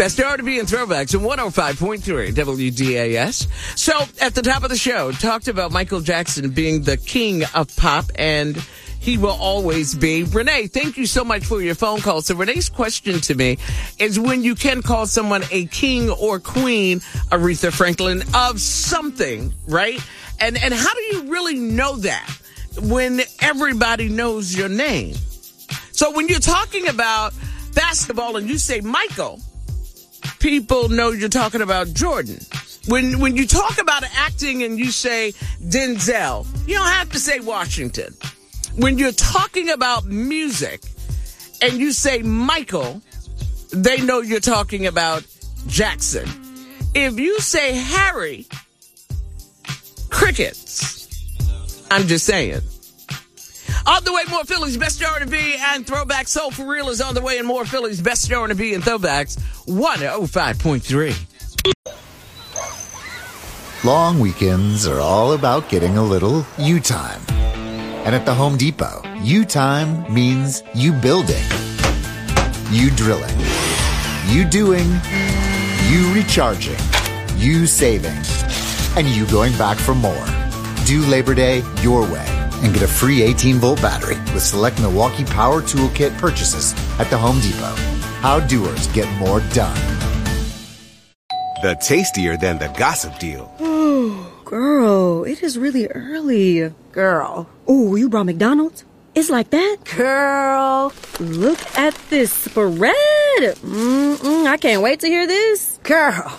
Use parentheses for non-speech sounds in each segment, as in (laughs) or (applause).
Best R&B and throwbacks in 105.3 WDAS. So at the top of the show, talked about Michael Jackson being the king of pop and he will always be. Renee, thank you so much for your phone call. So Renee's question to me is when you can call someone a king or queen, Aretha Franklin, of something, right? And, and how do you really know that when everybody knows your name? So when you're talking about basketball and you say Michael, people know you're talking about Jordan. When when you talk about acting and you say Denzel, you don't have to say Washington. When you're talking about music and you say Michael, they know you're talking about Jackson. If you say Harry, crickets. I'm just saying. On the way, more Phillies best R&B and throwback soul for real is on the way, and more Phillies best R&B and throwbacks. 105.3. Long weekends are all about getting a little you time. And at the Home Depot, you time means you building, you drilling, you doing, you recharging, you saving, and you going back for more. Do Labor Day your way and get a free 18 volt battery with select Milwaukee Power Toolkit purchases at the Home Depot. How doers get more done. The tastier than the gossip deal. Ooh, girl, it is really early. Girl. Oh, you brought McDonald's? It's like that? Girl. Look at this spread. Mm-mm, I can't wait to hear this. Girl.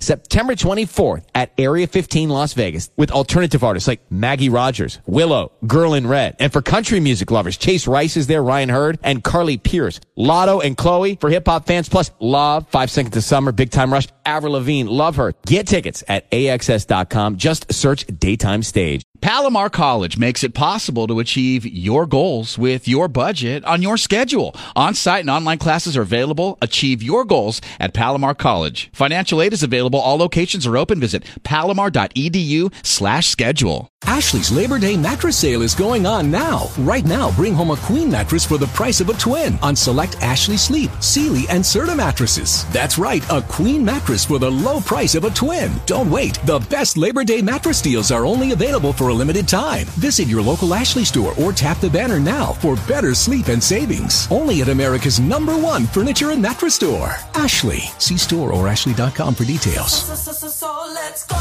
September 24th at Area 15 Las Vegas with alternative artists like Maggie Rogers, Willow, Girl in Red. And for country music lovers, Chase Rice is there, Ryan Hurd, and Carly Pearce. Latto and Chloe for hip hop fans, plus Love, Five Seconds of Summer, Big Time Rush, Avril Lavigne, love her. Get tickets at AXS.com. Just search Daytime Stage. Palomar College makes it possible to achieve your goals with your budget on your schedule. On-site and online classes are available. Achieve your goals at Palomar College. Financial aid is available. All locations are open. Visit palomar.edu slash schedule. Ashley's Labor Day mattress sale is going on now. Right now, bring home a queen mattress for the price of a twin on select Ashley Sleep, Sealy, and Serta mattresses. That's right, a queen mattress for the low price of a twin. Don't wait. The best Labor Day mattress deals are only available for a limited time. Visit your local Ashley store or tap the banner now for better sleep and savings. Only at America's number one furniture and mattress store. Ashley. See store or ashley.com for details. So, so, so, so let's go.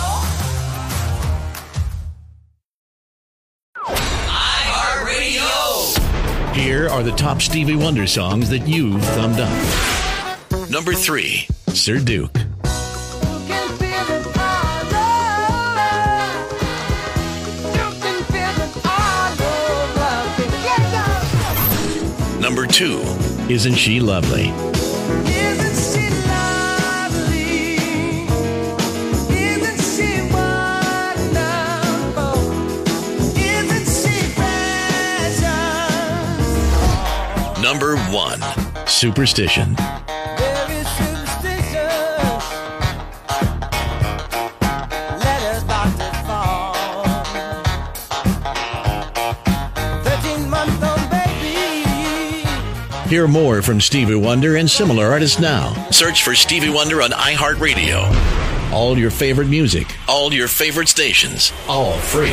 Here are the top Stevie Wonder songs that you've thumbed up. Number three, Sir Duke. Number two, Isn't She Lovely? Number one, Superstition. Hear more from Stevie Wonder and similar artists now. Search for Stevie Wonder on iHeartRadio. All your favorite music, all your favorite stations, all free.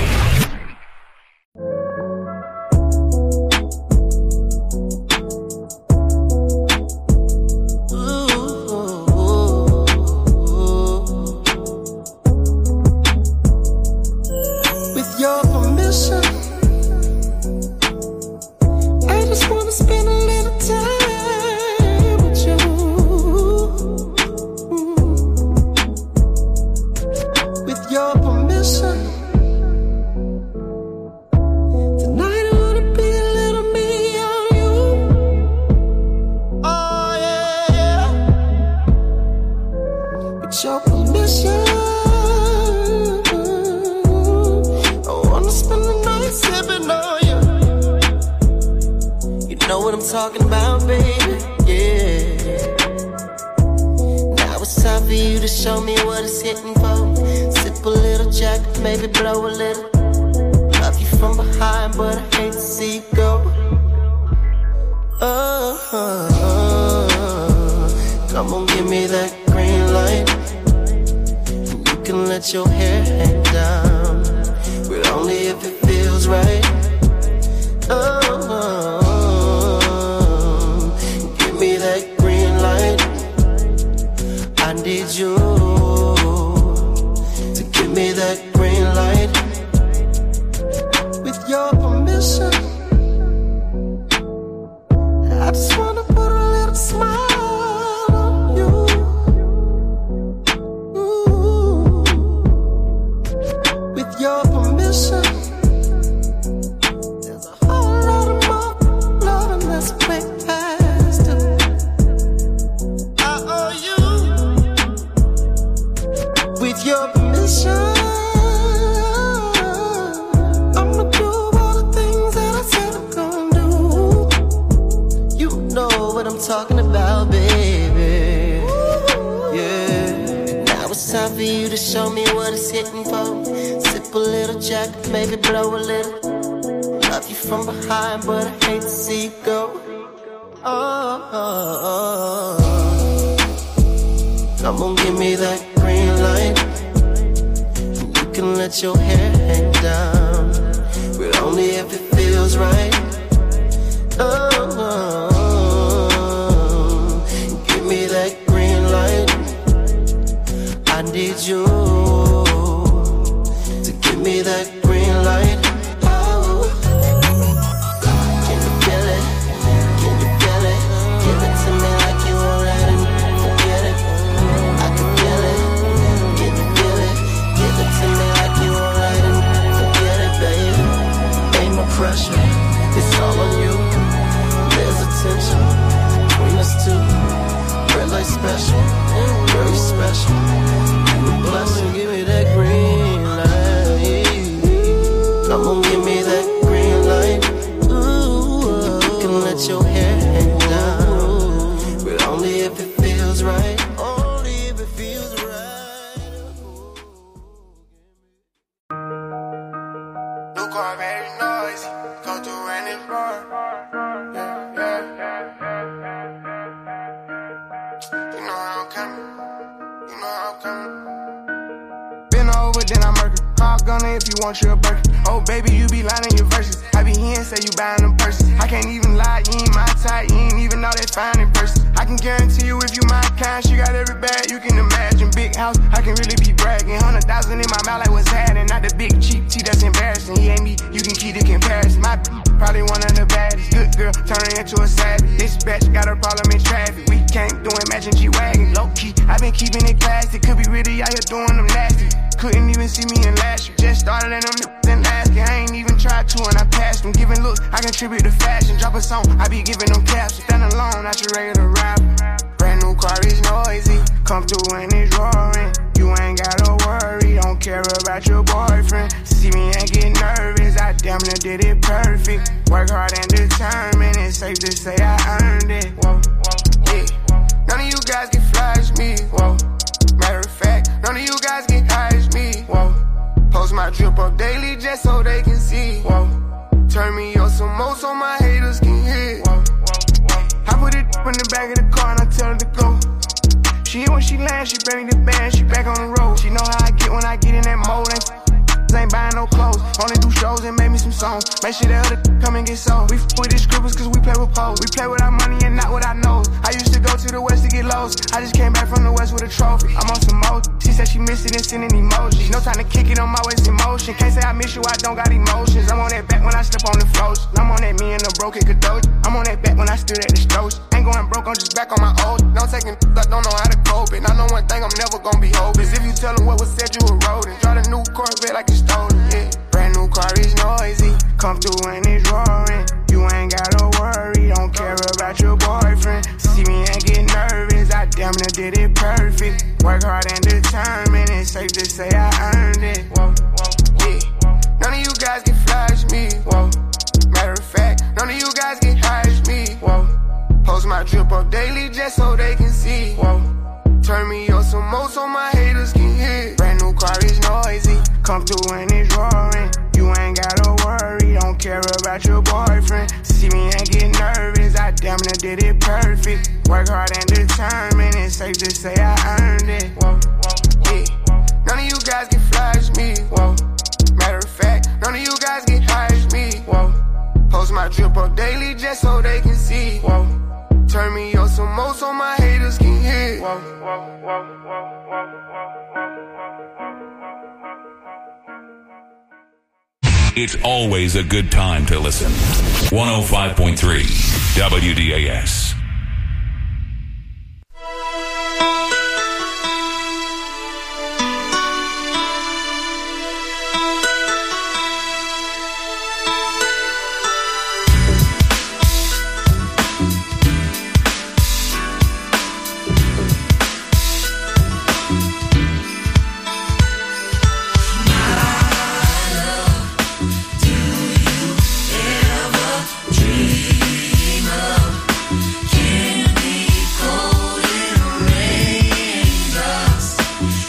Your permission, I wanna spend the night sipping on you. You know what I'm talking about, baby. Yeah. Now it's time for you to show me what it's hitting for. Sip a little jack, maybe blow a little. Love you from behind, but I hate to see you go. Oh, come on, give me that can let your hair hang down, but only if it feels right. Oh, oh. Talking about, baby. Yeah. Now it's time for you to show me what it's hitting for. Sip a little jack, maybe blow a little. Love you from behind, but I hate to see you go. Oh, oh, oh. Come on, give me that green light. You can let your hair hang down, but only if it feels right. Oh, car very noisy, go through any bar. Yeah, yeah. You know how I'm coming, you know how I'm coming. Been over, then I murder. Call gunner if you want your burger. Oh, baby, you be lying in your verses. I be hearing say you buying them purses. I can't even lie, you ain't my type, you ain't even know that fine in person. I can guarantee you if you my kind, she got every bag you can imagine. House, I can really be bragging. Hundred thousand in my mouth, like what's happening? Not the big cheap tea that's embarrassing. He ain't me, you can keep the comparison. My probably one of the baddest. Good girl, turning into a savage. This bitch got a problem in traffic. We can't do imagine G wagon. Low key, i been keeping it classy. Could be really out here doing them nasty. Couldn't even see me in last year. Just started in them then last. I ain't even tried to and I passed them. Giving looks, I contribute to fashion. Drop a song, I be giving them caps. Stand alone, not your regular rapper. Brand new car is noisy. Come through and it's care about your boyfriend. See me and get nervous, I damn near did it perfect. Work hard and determined, it's safe to say I earned it. Whoa, yeah. None of you guys can flash me. Whoa. Matter of fact, none of you guys can hide me. Whoa. Post my drip up daily just so they can see. Whoa. Turn me up some more so my haters can hear. Whoa. I put it in the back of the car and I tell her to go. She when she lands, she bring me the band, she back on the road. She know how I get when I get in that mode. Ain't, ain't buying no clothes, only do shows and make me some songs. Make sure the other (laughs) come and get sold. We f with the scribbles cause we play with poles. We play with our money and not with our nose. I used to go to the west to get lost. I just came back from the west with a trophy. I'm on some mode. She said she missed it and sending emojis. No time to kick it on my waist in motion. Can't say I miss you, I don't got emotions. I'm on that back when I step on the floors. I'm on that me and the broken Kadoji. I'm on that back when I stood at the stores. Ain't going broke, I'm just back on my old. Don't taking I don't know how to cope it. I know one thing I'm never gonna be hopeless. If you tell them what was said, you a rodent. Drive a new Corvette like you stolen, yeah. Brand new car is noisy. Come through and it's I drip up daily just so they can see. Whoa. Turn me up some more so my haters can hear. Whoa. It's always a good time to listen. 105.3 WDAS.